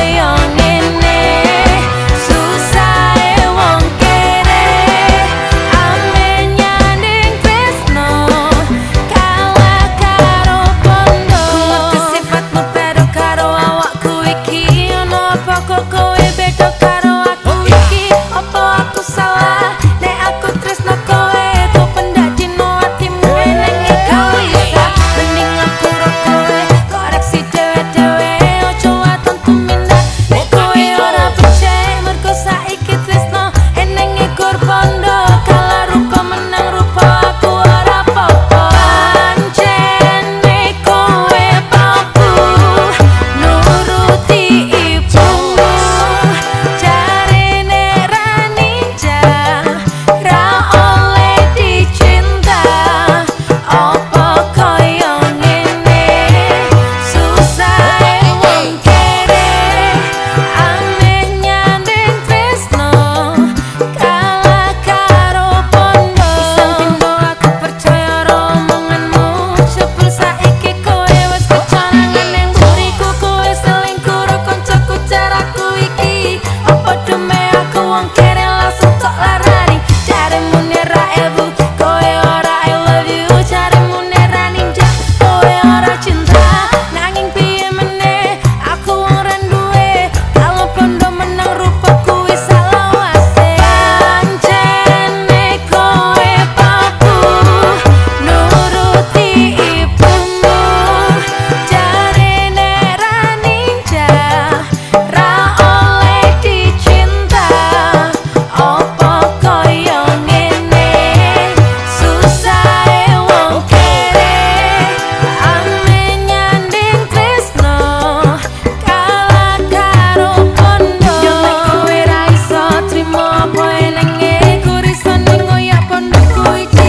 only on hoy